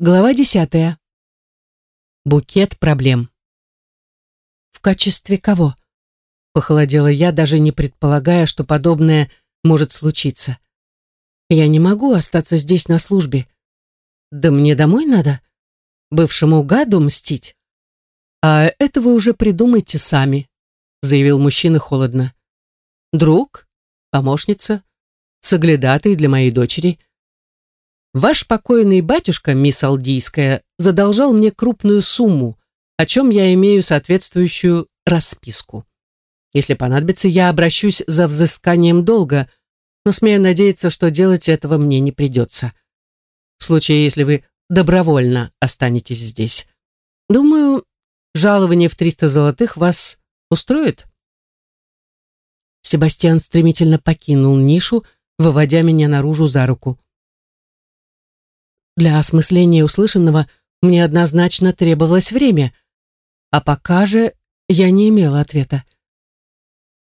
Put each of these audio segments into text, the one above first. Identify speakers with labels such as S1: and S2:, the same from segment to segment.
S1: Глава десятая. Букет проблем. В качестве кого? Похолодела я, даже не предполагая, что подобное может случиться. Я не могу остаться здесь на службе. Да мне домой надо. Бывшему гаду мстить. А это вы уже придумайте сами, заявил мужчина холодно. Друг, помощница, соглядатый для моей дочери — Ваш покойный батюшка, мисс Алдийская, задолжал мне крупную сумму, о чем я имею соответствующую расписку. Если понадобится, я обращусь за взысканием долга, но смею надеяться, что делать этого мне не придется. В случае, если вы добровольно останетесь здесь. Думаю, жалование в 300 золотых вас устроит? Себастьян стремительно покинул нишу, выводя меня наружу за руку. Для осмысления услышанного мне однозначно требовалось время, а пока же я не имела ответа.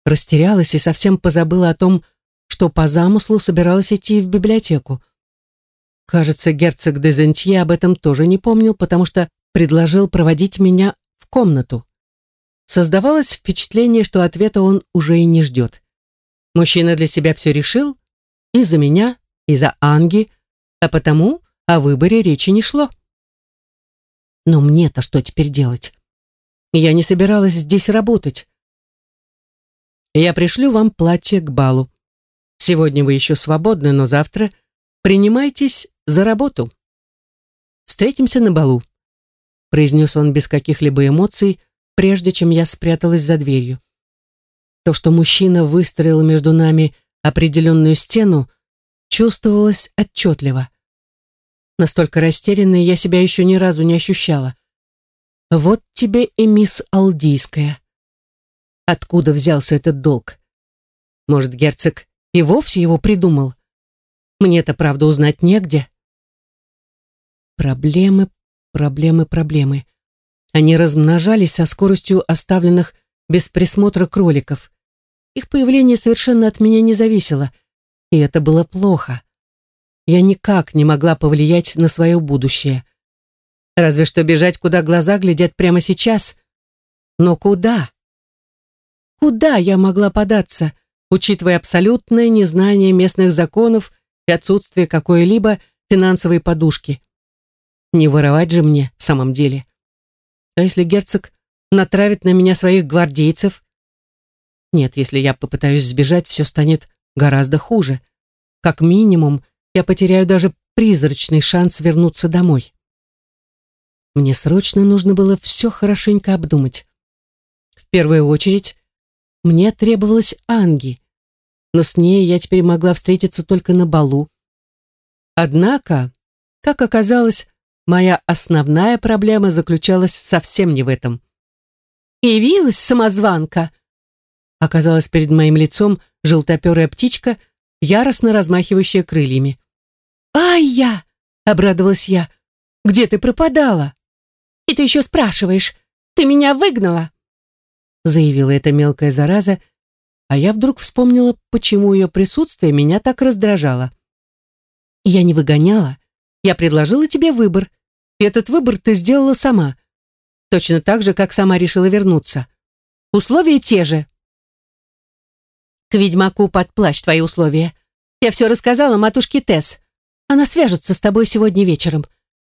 S1: Растерялась и совсем позабыла о том, что по замыслу собиралась идти в библиотеку. Кажется, герцог де Зентье об этом тоже не помнил, потому что предложил проводить меня в комнату. Создавалось впечатление, что ответа он уже и не ждет. Мужчина для себя все решил, и за меня, и за Анги, а потому о выборе речи не шло. Но мне-то что теперь делать? Я не собиралась здесь работать. Я пришлю вам платье к балу. Сегодня вы еще свободны, но завтра принимайтесь за работу. Встретимся на балу, произнес он без каких-либо эмоций, прежде чем я спряталась за дверью. То, что мужчина выстроил между нами определенную стену, чувствовалось отчетливо. Настолько растерянной я себя еще ни разу не ощущала. Вот тебе и мисс Алдийская. Откуда взялся этот долг? Может, герцог и вовсе его придумал? Мне-то, правда, узнать негде. Проблемы, проблемы, проблемы. Они размножались со скоростью оставленных без присмотра кроликов. Их появление совершенно от меня не зависело, и это было плохо я никак не могла повлиять на свое будущее. Разве что бежать, куда глаза глядят прямо сейчас. Но куда? Куда я могла податься, учитывая абсолютное незнание местных законов и отсутствие какой-либо финансовой подушки? Не воровать же мне в самом деле. А если герцог натравит на меня своих гвардейцев? Нет, если я попытаюсь сбежать, все станет гораздо хуже. Как минимум, я потеряю даже призрачный шанс вернуться домой. Мне срочно нужно было все хорошенько обдумать. В первую очередь, мне требовалась Анги, но с ней я теперь могла встретиться только на балу. Однако, как оказалось, моя основная проблема заключалась совсем не в этом. «Явилась самозванка!» Оказалась перед моим лицом желтоперая птичка, яростно размахивающая крыльями. «Ай-я!» — обрадовалась я. «Где ты пропадала?» «И ты еще спрашиваешь, ты меня выгнала?» Заявила эта мелкая зараза, а я вдруг вспомнила, почему ее присутствие меня так раздражало. «Я не выгоняла, я предложила тебе выбор, и этот выбор ты сделала сама, точно так же, как сама решила вернуться. Условия те же». «К ведьмаку под плащ твои условия. Я все рассказала матушке Тесс. Она свяжется с тобой сегодня вечером.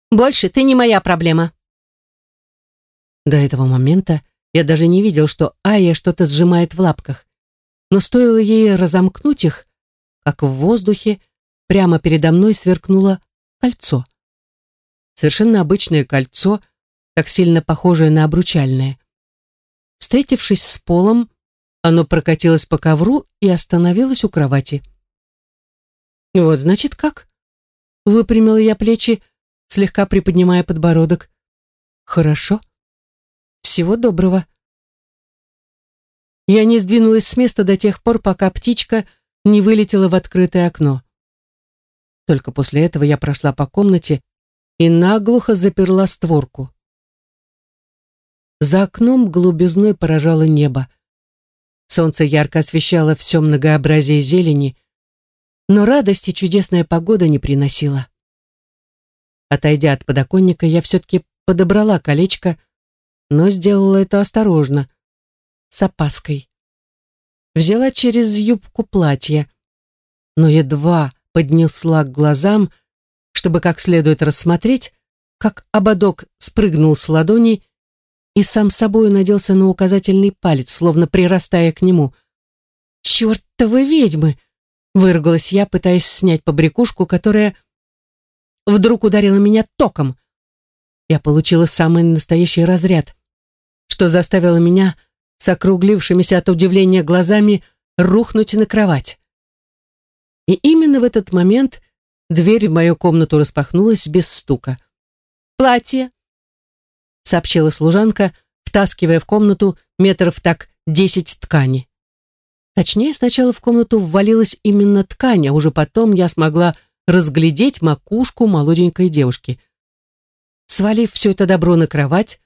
S1: Больше ты не моя проблема». До этого момента я даже не видел, что Ая что-то сжимает в лапках. Но стоило ей разомкнуть их, как в воздухе прямо передо мной сверкнуло кольцо. Совершенно обычное кольцо, так сильно похожее на обручальное. Встретившись с полом, оно прокатилось по ковру и остановилось у кровати. Вот значит как. Выпрямила я плечи, слегка приподнимая подбородок. Хорошо. Всего доброго. Я не сдвинулась с места до тех пор, пока птичка не вылетела в открытое окно. Только после этого я прошла по комнате и наглухо заперла створку. За окном голубизной поражало небо. Солнце ярко освещало все многообразие зелени, но радости чудесная погода не приносила. Отойдя от подоконника, я все-таки подобрала колечко, но сделала это осторожно, с опаской. Взяла через юбку платья, но едва поднесла к глазам, чтобы как следует рассмотреть, как ободок спрыгнул с ладони и сам собой наделся на указательный палец, словно прирастая к нему. «Чертовы ведьмы!» — выругалась я, пытаясь снять побрякушку, которая вдруг ударила меня током. Я получила самый настоящий разряд, что заставило меня с округлившимися от удивления глазами рухнуть на кровать. И именно в этот момент дверь в мою комнату распахнулась без стука. «Платье!» — сообщила служанка, втаскивая в комнату метров так десять ткани. Точнее, сначала в комнату ввалилась именно ткань, а уже потом я смогла разглядеть макушку молоденькой девушки. Свалив все это добро на кровать,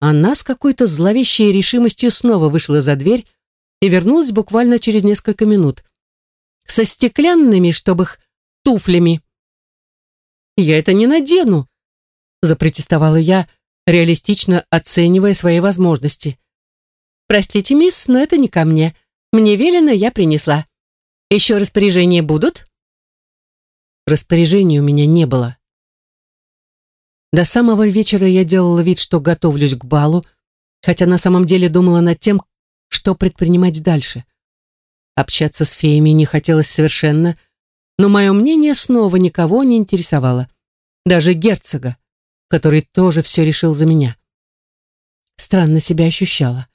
S1: она с какой-то зловещей решимостью снова вышла за дверь и вернулась буквально через несколько минут. Со стеклянными, чтобы их, туфлями. «Я это не надену», — запротестовала я, реалистично оценивая свои возможности. «Простите, мисс, но это не ко мне. Мне велено, я принесла. Еще распоряжения будут?» Распоряжений у меня не было. До самого вечера я делала вид, что готовлюсь к балу, хотя на самом деле думала над тем, что предпринимать дальше. Общаться с феями не хотелось совершенно, но мое мнение снова никого не интересовало. Даже герцога, который тоже все решил за меня. Странно себя ощущала.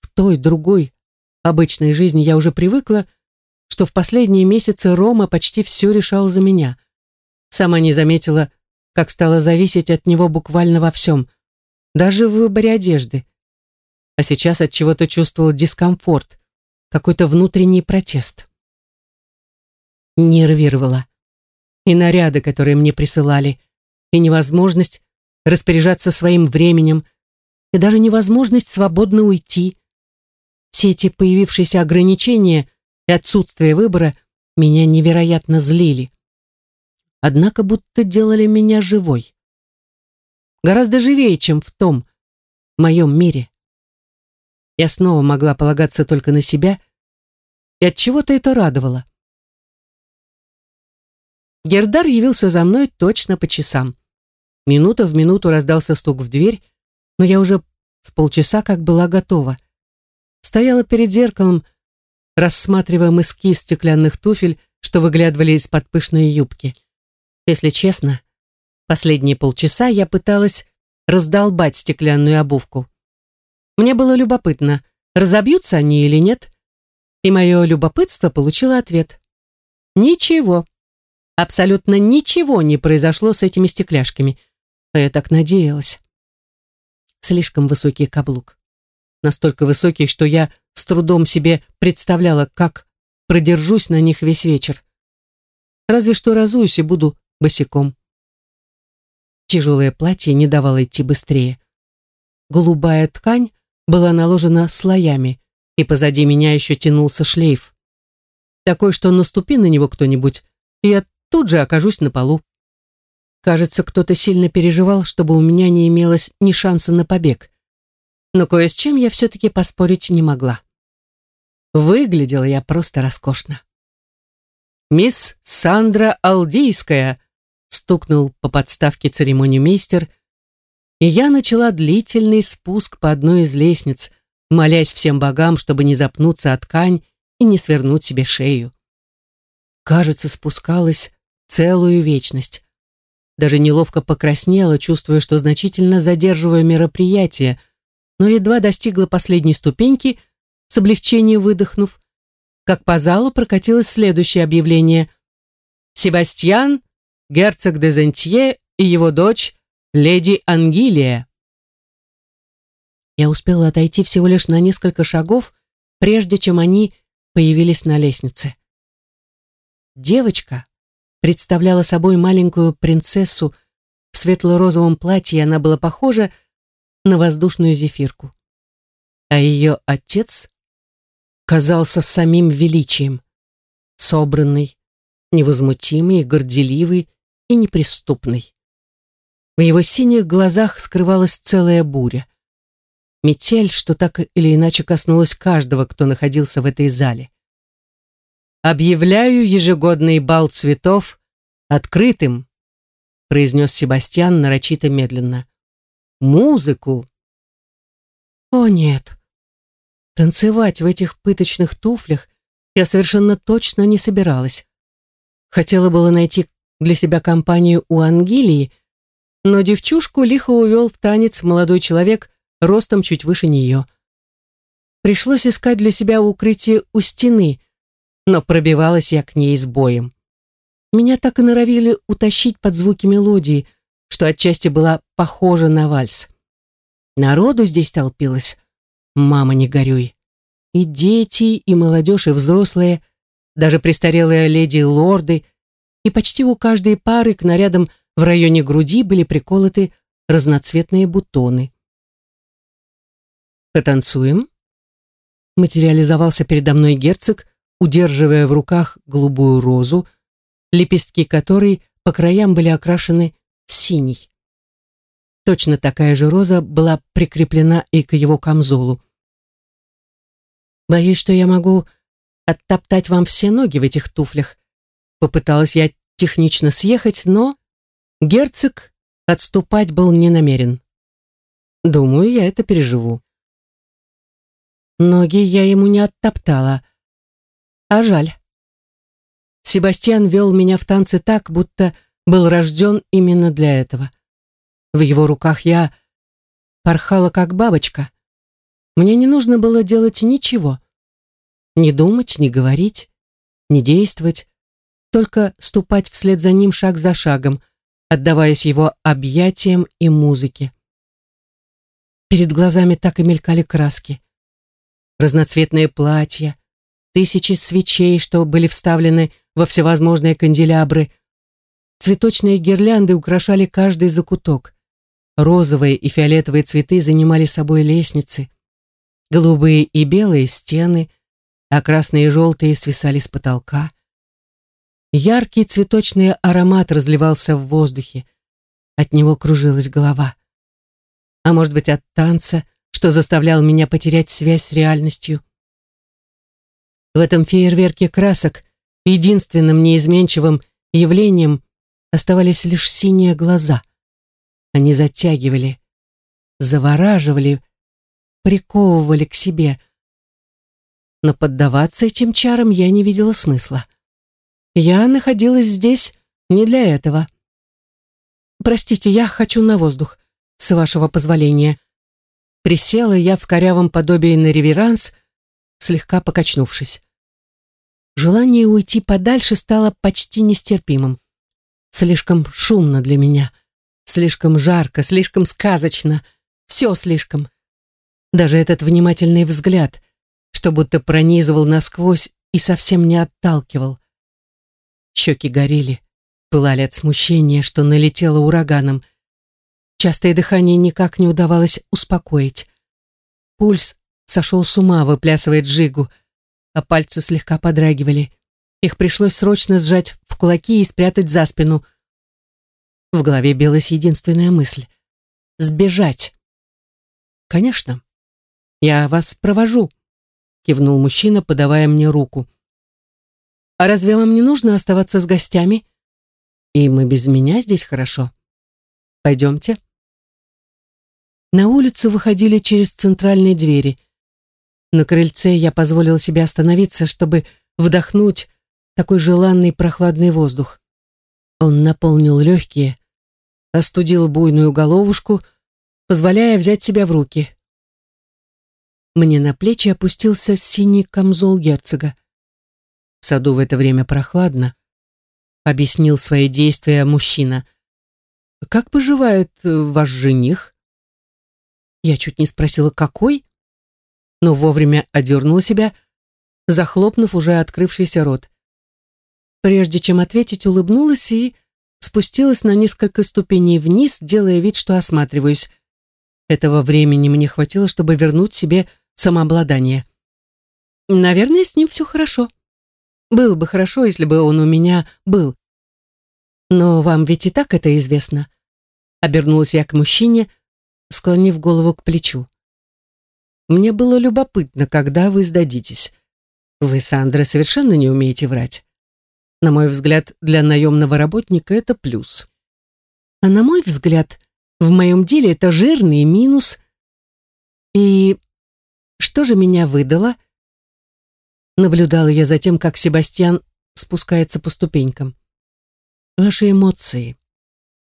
S1: В той, другой, обычной жизни я уже привыкла, что в последние месяцы Рома почти все решал за меня. Сама не заметила, как стала зависеть от него буквально во всем, даже в выборе одежды. А сейчас от чего-то чувствовал дискомфорт, какой-то внутренний протест. Нервировала. И наряды, которые мне присылали, и невозможность распоряжаться своим временем, и даже невозможность свободно уйти. Все эти появившиеся ограничения и отсутствие выбора меня невероятно злили однако будто делали меня живой. Гораздо живее, чем в том, моем мире. Я снова могла полагаться только на себя, и от чего-то это радовало. Гердар явился за мной точно по часам. Минута в минуту раздался стук в дверь, но я уже с полчаса как была готова. Стояла перед зеркалом, рассматривая мыски стеклянных туфель, что выглядывали из-под пышной юбки. Если честно, последние полчаса я пыталась раздолбать стеклянную обувку. Мне было любопытно, разобьются они или нет, и мое любопытство получило ответ. Ничего, абсолютно ничего не произошло с этими стекляшками, я так надеялась. Слишком высокий каблук. Настолько высокий, что я с трудом себе представляла, как продержусь на них весь вечер. Разве что разуюсь и буду босиком. Тяжелое платье не давало идти быстрее. Голубая ткань была наложена слоями, и позади меня еще тянулся шлейф. Такой, что наступи на него кто-нибудь, и я тут же окажусь на полу. Кажется, кто-то сильно переживал, чтобы у меня не имелось ни шанса на побег. Но кое с чем я все-таки поспорить не могла. Выглядела я просто роскошно. «Мисс Сандра Алдийская», стукнул по подставке церемонимейстер, и я начала длительный спуск по одной из лестниц, молясь всем богам, чтобы не запнуться от ткань и не свернуть себе шею. Кажется, спускалась целую вечность. Даже неловко покраснела, чувствуя, что значительно задерживаю мероприятие, но едва достигла последней ступеньки, с облегчением выдохнув, как по залу прокатилось следующее объявление. «Себастьян герцог де Зентье и его дочь, леди Ангилия. Я успела отойти всего лишь на несколько шагов, прежде чем они появились на лестнице. Девочка представляла собой маленькую принцессу в светло-розовом платье, она была похожа на воздушную зефирку. А ее отец казался самим величием, собранный, невозмутимый горделивый, и неприступный. В его синих глазах скрывалась целая буря. Метель, что так или иначе коснулась каждого, кто находился в этой зале. «Объявляю ежегодный бал цветов открытым», произнес Себастьян нарочито медленно. «Музыку!» «О, нет!» Танцевать в этих пыточных туфлях я совершенно точно не собиралась. Хотела было найти для себя компанию у Ангелии, но девчушку лихо увел в танец молодой человек ростом чуть выше нее. Пришлось искать для себя укрытие у стены, но пробивалась я к ней с боем. Меня так и норовили утащить под звуки мелодии, что отчасти была похожа на вальс. Народу здесь толпилось. Мама, не горюй. И дети, и молодежь, и взрослые, даже престарелые леди и лорды, и почти у каждой пары к нарядам в районе груди были приколоты разноцветные бутоны. «Потанцуем?» Материализовался передо мной герцог, удерживая в руках голубую розу, лепестки которой по краям были окрашены синий. Точно такая же роза была прикреплена и к его камзолу. «Боюсь, что я могу оттоптать вам все ноги в этих туфлях», Попыталась я технично съехать, но герцог отступать был не намерен. Думаю, я это переживу. Ноги я ему не оттоптала. А жаль. Себастьян вел меня в танцы так, будто был рожден именно для этого. В его руках я порхала, как бабочка. Мне не нужно было делать ничего. Не думать, не говорить, не действовать только ступать вслед за ним шаг за шагом, отдаваясь его объятиям и музыке. Перед глазами так и мелькали краски. Разноцветные платья, тысячи свечей, что были вставлены во всевозможные канделябры. Цветочные гирлянды украшали каждый закуток. Розовые и фиолетовые цветы занимали собой лестницы. Голубые и белые стены, а красные и желтые свисали с потолка. Яркий цветочный аромат разливался в воздухе. От него кружилась голова. А может быть, от танца, что заставлял меня потерять связь с реальностью. В этом фейерверке красок единственным неизменчивым явлением оставались лишь синие глаза. Они затягивали, завораживали, приковывали к себе. Но поддаваться этим чарам я не видела смысла. Я находилась здесь не для этого. Простите, я хочу на воздух, с вашего позволения. Присела я в корявом подобии на реверанс, слегка покачнувшись. Желание уйти подальше стало почти нестерпимым. Слишком шумно для меня, слишком жарко, слишком сказочно, все слишком. Даже этот внимательный взгляд, что будто пронизывал насквозь и совсем не отталкивал. Щеки горели, пылали от смущения, что налетело ураганом. Частое дыхание никак не удавалось успокоить. Пульс сошел с ума, выплясывая джигу, а пальцы слегка подрагивали. Их пришлось срочно сжать в кулаки и спрятать за спину. В голове билась единственная мысль — сбежать. «Конечно, я вас провожу», — кивнул мужчина, подавая мне руку. А разве вам не нужно оставаться с гостями? И мы без меня здесь хорошо. Пойдемте. На улицу выходили через центральные двери. На крыльце я позволил себе остановиться, чтобы вдохнуть такой желанный прохладный воздух. Он наполнил легкие, остудил буйную головушку, позволяя взять себя в руки. Мне на плечи опустился синий камзол герцога. В саду в это время прохладно, объяснил свои действия мужчина. Как поживает э, ваш жених? Я чуть не спросила, какой, но вовремя одернула себя, захлопнув уже открывшийся рот. Прежде чем ответить, улыбнулась и спустилась на несколько ступеней вниз, делая вид, что осматриваюсь. Этого времени мне хватило, чтобы вернуть себе самообладание. Наверное, с ним все хорошо. Было бы хорошо, если бы он у меня был. Но вам ведь и так это известно. Обернулась я к мужчине, склонив голову к плечу. Мне было любопытно, когда вы сдадитесь. Вы, Сандра, совершенно не умеете врать. На мой взгляд, для наемного работника это плюс. А на мой взгляд, в моем деле это жирный минус. И что же меня выдало? Наблюдала я за тем, как Себастьян спускается по ступенькам. Ваши эмоции.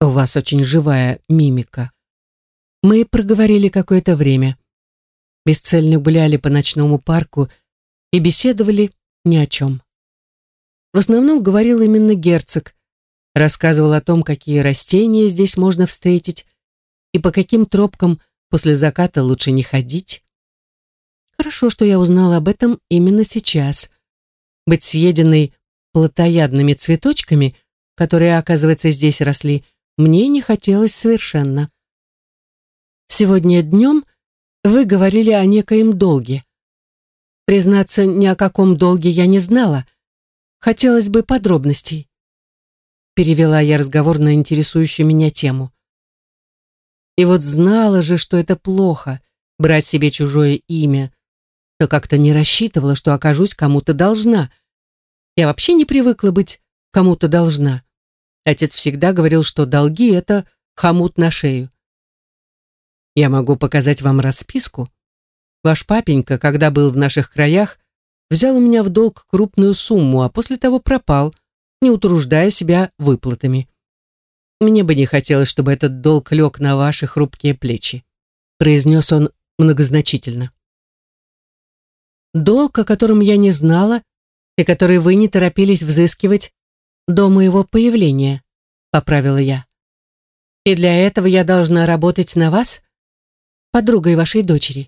S1: У вас очень живая мимика. Мы проговорили какое-то время. Бесцельно гуляли по ночному парку и беседовали ни о чем. В основном говорил именно герцог, рассказывал о том, какие растения здесь можно встретить и по каким тропкам после заката лучше не ходить. Хорошо, что я узнала об этом именно сейчас. Быть съеденной плотоядными цветочками, которые, оказывается, здесь росли, мне не хотелось совершенно. Сегодня днем вы говорили о некоем долге. Признаться, ни о каком долге я не знала. Хотелось бы подробностей. Перевела я разговор на интересующую меня тему. И вот знала же, что это плохо, брать себе чужое имя, но как-то не рассчитывала, что окажусь кому-то должна. Я вообще не привыкла быть кому-то должна. Отец всегда говорил, что долги — это хомут на шею. Я могу показать вам расписку. Ваш папенька, когда был в наших краях, взял у меня в долг крупную сумму, а после того пропал, не утруждая себя выплатами. Мне бы не хотелось, чтобы этот долг лег на ваши хрупкие плечи», произнес он многозначительно. «Долг, о котором я не знала, и который вы не торопились взыскивать до моего появления», поправила я. «И для этого я должна работать на вас?» подругой вашей дочери.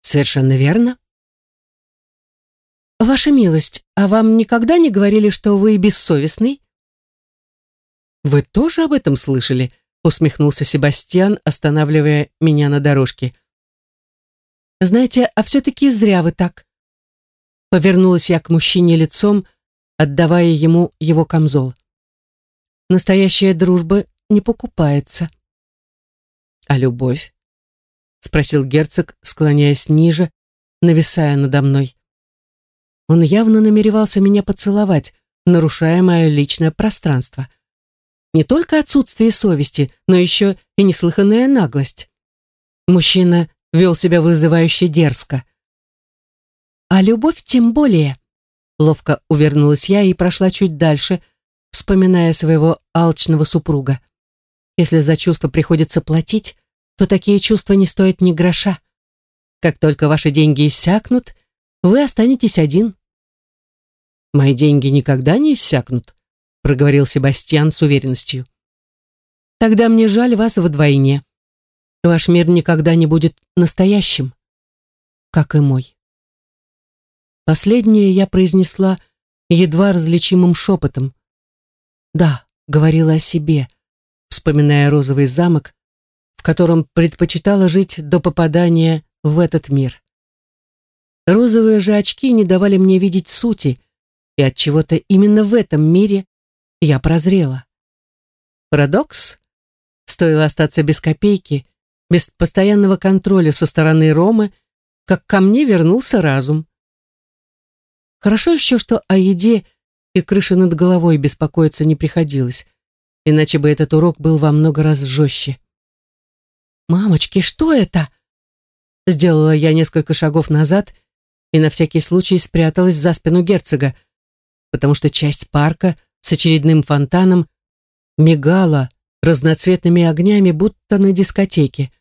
S1: Совершенно верно. Ваша милость, а вам никогда не говорили, что вы бессовестный? Вы тоже об этом слышали? Усмехнулся Себастьян, останавливая меня на дорожке. Знаете, а все-таки зря вы так. Повернулась я к мужчине лицом, отдавая ему его камзол. Настоящая дружба не покупается. «А любовь?» — спросил герцог, склоняясь ниже, нависая надо мной. Он явно намеревался меня поцеловать, нарушая мое личное пространство. Не только отсутствие совести, но еще и неслыханная наглость. Мужчина вел себя вызывающе дерзко. А любовь тем более. Ловко увернулась я и прошла чуть дальше, вспоминая своего алчного супруга. Если за чувство приходится платить, то такие чувства не стоят ни гроша. Как только ваши деньги иссякнут, вы останетесь один. Мои деньги никогда не иссякнут, проговорил Себастьян с уверенностью. Тогда мне жаль вас вдвойне. Ваш мир никогда не будет настоящим, как и мой. Последнее я произнесла едва различимым шепотом. Да, говорила о себе, вспоминая розовый замок, в котором предпочитала жить до попадания в этот мир. Розовые же очки не давали мне видеть сути, и от чего-то именно в этом мире я прозрела. Парадокс? Стоило остаться без копейки, без постоянного контроля со стороны Ромы, как ко мне вернулся разум. Хорошо еще, что о еде и крыше над головой беспокоиться не приходилось иначе бы этот урок был во много раз жестче. «Мамочки, что это?» Сделала я несколько шагов назад и на всякий случай спряталась за спину герцога, потому что часть парка с очередным фонтаном мигала разноцветными огнями, будто на дискотеке.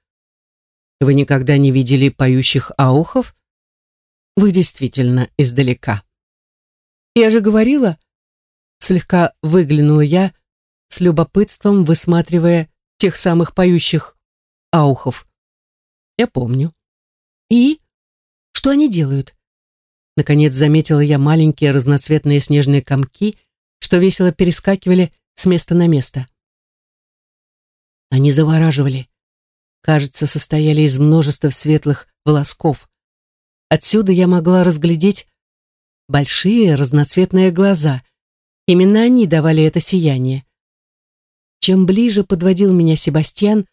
S1: Вы никогда не видели поющих аухов? Вы действительно издалека. Я же говорила, слегка выглянула я, с любопытством высматривая тех самых поющих аухов. Я помню. И? Что они делают? Наконец заметила я маленькие разноцветные снежные комки, что весело перескакивали с места на место. Они завораживали. Кажется, состояли из множества светлых волосков. Отсюда я могла разглядеть большие разноцветные глаза. Именно они давали это сияние. чем ближе подводил меня Себастьян,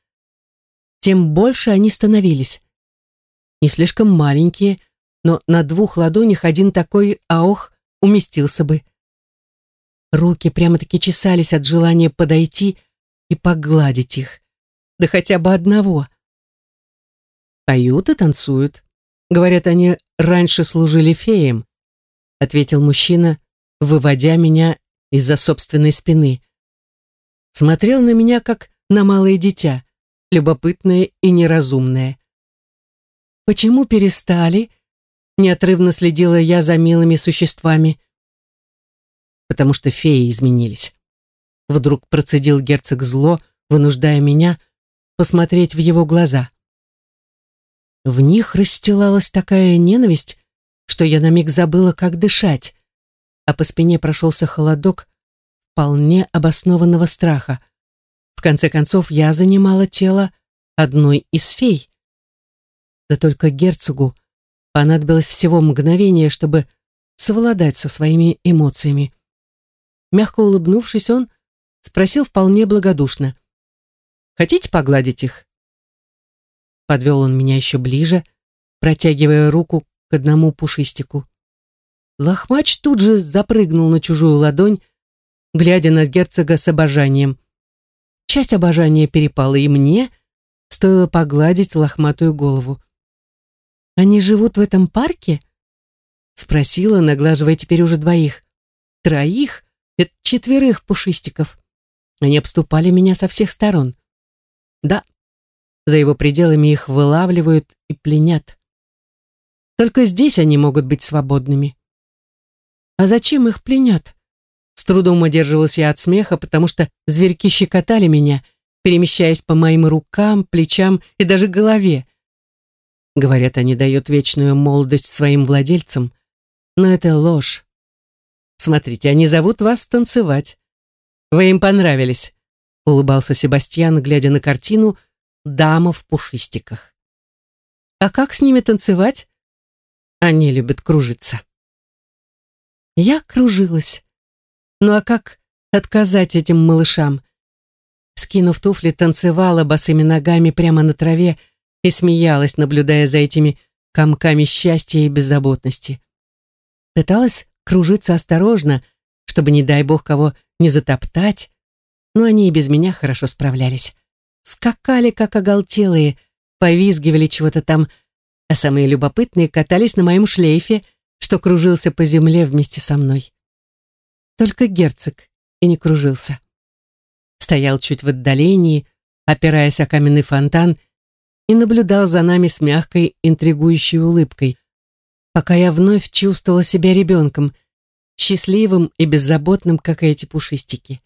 S1: тем больше они становились. Не слишком маленькие, но на двух ладонях один такой аох уместился бы. Руки прямо-таки чесались от желания подойти и погладить их. Да хотя бы одного. Поют и танцуют. Говорят, они раньше служили феям, ответил мужчина, выводя меня из-за собственной спины. Смотрел на меня, как на малое дитя, любопытное и неразумное. Почему перестали? Неотрывно следила я за милыми существами. Потому что феи изменились. Вдруг процедил герцог зло, вынуждая меня посмотреть в его глаза. В них расстилалась такая ненависть, что я на миг забыла, как дышать, а по спине прошелся холодок вполне обоснованного страха. В конце концов, я занимала тело одной из фей. Да только герцогу понадобилось всего мгновение, чтобы совладать со своими эмоциями. Мягко улыбнувшись, он спросил вполне благодушно. «Хотите погладить их?» Подвел он меня еще ближе, протягивая руку к одному пушистику. Лохмач тут же запрыгнул на чужую ладонь, глядя на герцога с обожанием. Часть обожания перепала и мне, стоило погладить лохматую голову. «Они живут в этом парке?» Спросила, наглаживая теперь уже двоих. «Троих? Это четверых пушистиков. Они обступали меня со всех сторон. Да, за его пределами их вылавливают и пленят. Только здесь они могут быть свободными. А зачем их пленят? С трудом удерживалась я от смеха, потому что зверьки щекотали меня, перемещаясь по моим рукам, плечам и даже голове. Говорят, они дают вечную молодость своим владельцам, но это ложь. Смотрите, они зовут вас танцевать. Вы им понравились, улыбался Себастьян, глядя на картину, дама в пушистиках. А как с ними танцевать? Они любят кружиться. Я кружилась. Ну а как отказать этим малышам? Скинув туфли, танцевала босыми ногами прямо на траве и смеялась, наблюдая за этими комками счастья и беззаботности. Пыталась кружиться осторожно, чтобы, не дай бог, кого не затоптать, но они и без меня хорошо справлялись скакали, как оголтелые, повизгивали чего-то там, а самые любопытные катались на моем шлейфе, что кружился по земле вместе со мной. Только герцог и не кружился. Стоял чуть в отдалении, опираясь о каменный фонтан, и наблюдал за нами с мягкой, интригующей улыбкой, пока я вновь чувствовала себя ребенком, счастливым и беззаботным, как эти пушистики.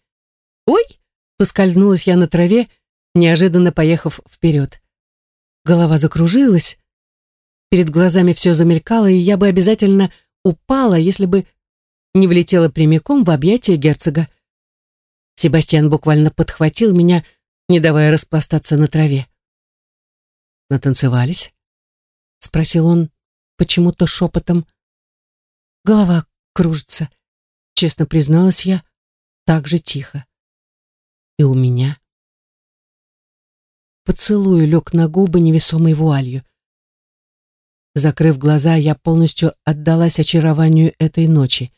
S1: «Ой!» — поскользнулась я на траве, неожиданно поехав вперед. Голова закружилась, перед глазами все замелькало, и я бы обязательно упала, если бы не влетела прямиком в объятия герцога. Себастьян буквально подхватил меня, не давая распластаться на траве. «Натанцевались?» — спросил он почему-то шепотом. Голова кружится, честно призналась я, так же тихо. И у меня поцелуй лег на губы невесомой вуалью. Закрыв глаза, я полностью отдалась очарованию этой ночи.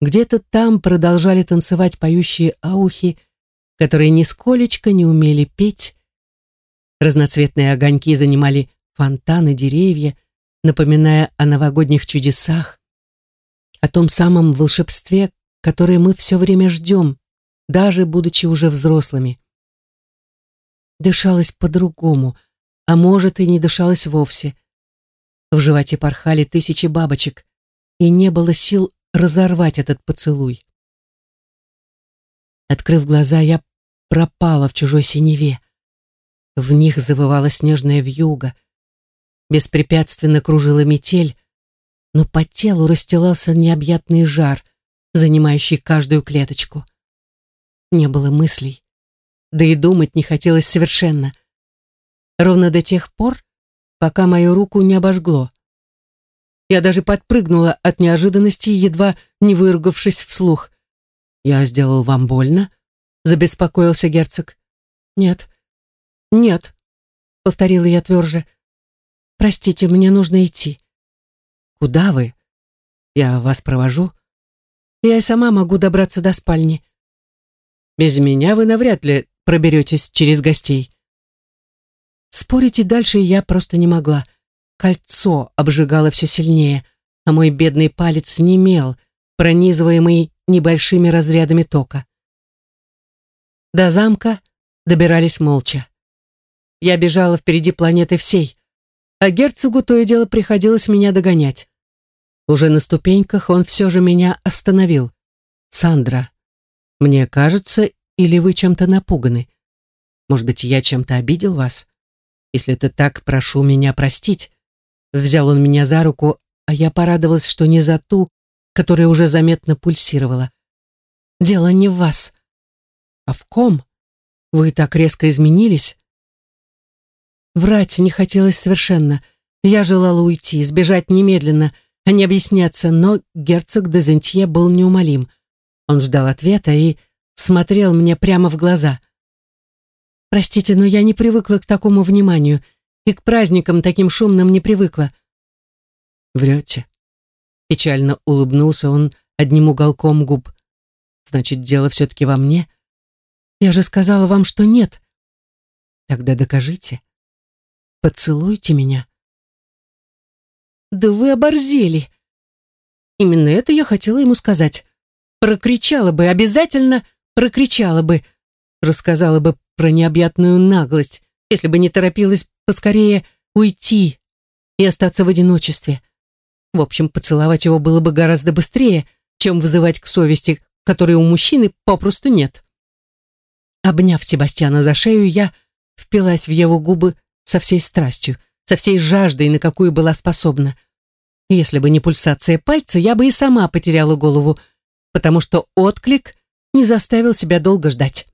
S1: Где-то там продолжали танцевать поющие аухи, которые нисколечко не умели петь. Разноцветные огоньки занимали фонтаны, деревья, напоминая о новогодних чудесах, о том самом волшебстве, которое мы все время ждем, даже будучи уже взрослыми дышалось по-другому, а может и не дышалось вовсе. В животе порхали тысячи бабочек, и не было сил разорвать этот поцелуй. Открыв глаза, я пропала в чужой синеве. В них завывала снежная вьюга, беспрепятственно кружила метель, но по телу расстилался необъятный жар, занимающий каждую клеточку. Не было мыслей, да и думать не хотелось совершенно. Ровно до тех пор, пока мою руку не обожгло. Я даже подпрыгнула от неожиданности, едва не выругавшись вслух. «Я сделал вам больно?» забеспокоился герцог. «Нет, нет», — повторила я тверже. «Простите, мне нужно идти». «Куда вы? Я вас провожу?» «Я и сама могу добраться до спальни». «Без меня вы навряд ли проберетесь через гостей». Спорить и дальше я просто не могла. Кольцо обжигало все сильнее, а мой бедный палец немел, пронизываемый небольшими разрядами тока. До замка добирались молча. Я бежала впереди планеты всей, а герцогу то и дело приходилось меня догонять. Уже на ступеньках он все же меня остановил. «Сандра, мне кажется, или вы чем-то напуганы? Может быть, я чем-то обидел вас? Если это так, прошу меня простить». Взял он меня за руку, а я порадовалась, что не за ту, которая уже заметно пульсировала. «Дело не в вас». «А в ком? Вы так резко изменились?» Врать не хотелось совершенно. Я желала уйти, сбежать немедленно, а не объясняться, но герцог Дезентье был неумолим. Он ждал ответа и смотрел мне прямо в глаза. «Простите, но я не привыкла к такому вниманию и к праздникам таким шумным не привыкла». «Врете». Печально улыбнулся он одним уголком губ. «Значит, дело все-таки во мне?» «Я же сказала вам, что нет». «Тогда докажите». Поцелуйте меня. Да вы оборзели. Именно это я хотела ему сказать. Прокричала бы, обязательно прокричала бы, рассказала бы про необъятную наглость, если бы не торопилась поскорее уйти и остаться в одиночестве. В общем, поцеловать его было бы гораздо быстрее, чем вызывать к совести, которой у мужчины попросту нет. Обняв Себастьяна за шею, я впилась в его губы со всей страстью, со всей жаждой, на какую была способна. Если бы не пульсация пальца, я бы и сама потеряла голову, потому что отклик не заставил себя долго ждать.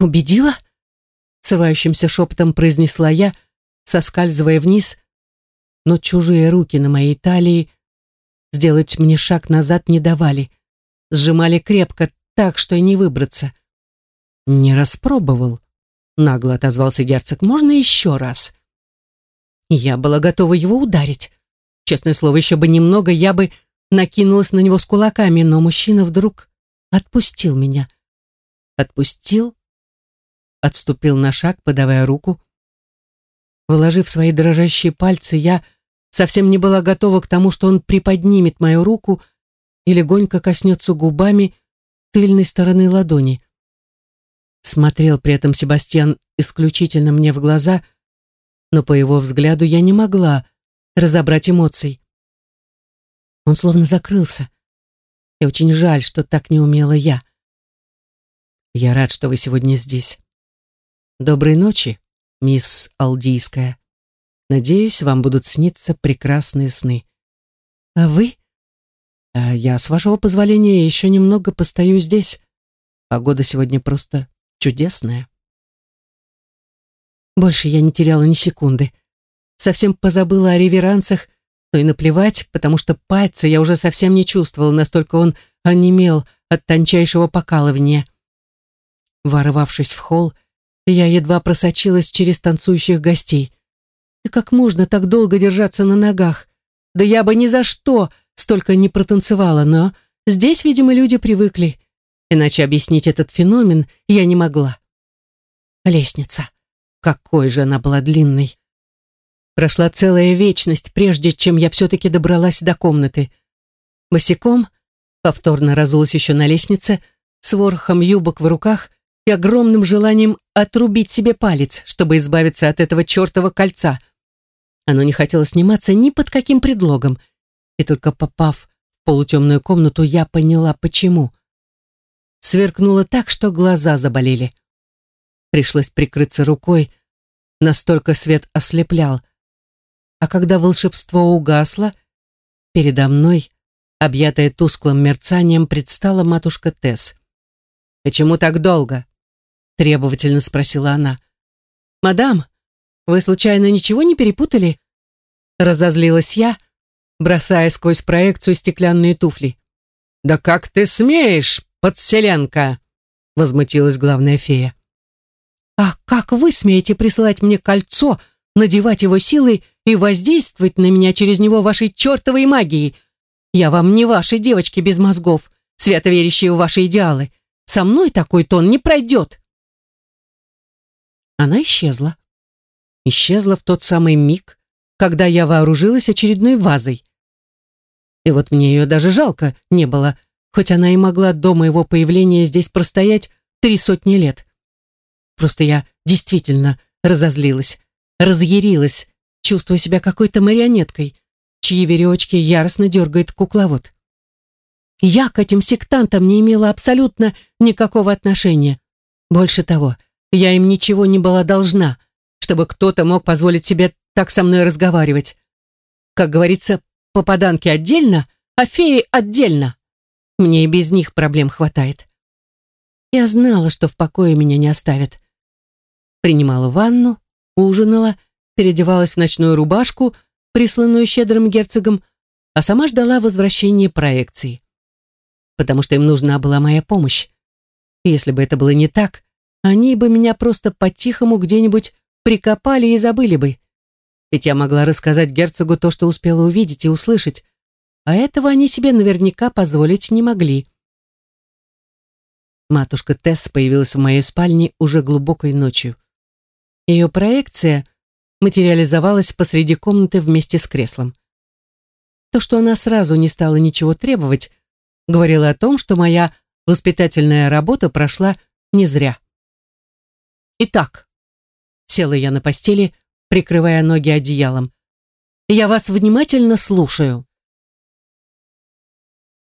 S1: «Убедила?» — срывающимся шепотом произнесла я, соскальзывая вниз, но чужие руки на моей талии сделать мне шаг назад не давали, сжимали крепко, так, что и не выбраться. Не распробовал. Нагло отозвался герцог. «Можно еще раз?» Я была готова его ударить. Честное слово, еще бы немного, я бы накинулась на него с кулаками, но мужчина вдруг отпустил меня. Отпустил, отступил на шаг, подавая руку. Вложив свои дрожащие пальцы, я совсем не была готова к тому, что он приподнимет мою руку и легонько коснется губами тыльной стороны ладони. Смотрел при этом Себастьян исключительно мне в глаза, но по его взгляду я не могла разобрать эмоций. Он словно закрылся. И очень жаль, что так не умела я. Я рад, что вы сегодня здесь. Доброй ночи, мисс Алдийская. Надеюсь, вам будут сниться прекрасные сны. А вы? А я, с вашего позволения, еще немного постою здесь. Погода сегодня просто чудесная. Больше я не теряла ни секунды. Совсем позабыла о реверансах, но и наплевать, потому что пальцы я уже совсем не чувствовала, настолько он онемел от тончайшего покалывания. Ворвавшись в холл, я едва просочилась через танцующих гостей. И как можно так долго держаться на ногах? Да я бы ни за что столько не протанцевала, но здесь, видимо, люди привыкли. Иначе объяснить этот феномен я не могла. Лестница. Какой же она была длинной. Прошла целая вечность, прежде чем я все-таки добралась до комнаты. Босиком, повторно разулась еще на лестнице, с ворохом юбок в руках и огромным желанием отрубить себе палец, чтобы избавиться от этого чертова кольца. Оно не хотело сниматься ни под каким предлогом, и только попав в полутемную комнату, я поняла, почему сверкнуло так, что глаза заболели. Пришлось прикрыться рукой, настолько свет ослеплял. А когда волшебство угасло, передо мной, объятая тусклым мерцанием, предстала матушка Тесс. «Почему так долго?» — требовательно спросила она. «Мадам, вы случайно ничего не перепутали?» Разозлилась я, бросая сквозь проекцию стеклянные туфли. «Да как ты смеешь, подселенка!» возмутилась главная фея. «А как вы смеете присылать мне кольцо, надевать его силой и воздействовать на меня через него вашей чертовой магией? Я вам не ваши девочки без мозгов, свято верящие в ваши идеалы. Со мной такой тон не пройдет!» Она исчезла. Исчезла в тот самый миг, когда я вооружилась очередной вазой. И вот мне ее даже жалко не было, хоть она и могла до моего появления здесь простоять три сотни лет. Просто я действительно разозлилась, разъярилась, чувствуя себя какой-то марионеткой, чьи веревочки яростно дергает кукловод. Я к этим сектантам не имела абсолютно никакого отношения. Больше того, я им ничего не была должна, чтобы кто-то мог позволить себе так со мной разговаривать. Как говорится, попаданки отдельно, а феи отдельно. Мне и без них проблем хватает. Я знала, что в покое меня не оставят. Принимала ванну, ужинала, переодевалась в ночную рубашку, присланную щедрым герцогом, а сама ждала возвращения проекции. Потому что им нужна была моя помощь. если бы это было не так, они бы меня просто по-тихому где-нибудь прикопали и забыли бы. Ведь я могла рассказать герцогу то, что успела увидеть и услышать, а этого они себе наверняка позволить не могли. Матушка Тесс появилась в моей спальне уже глубокой ночью. Ее проекция материализовалась посреди комнаты вместе с креслом. То, что она сразу не стала ничего требовать, говорило о том, что моя воспитательная работа прошла не зря. Итак, села я на постели, прикрывая ноги одеялом. Я вас внимательно слушаю.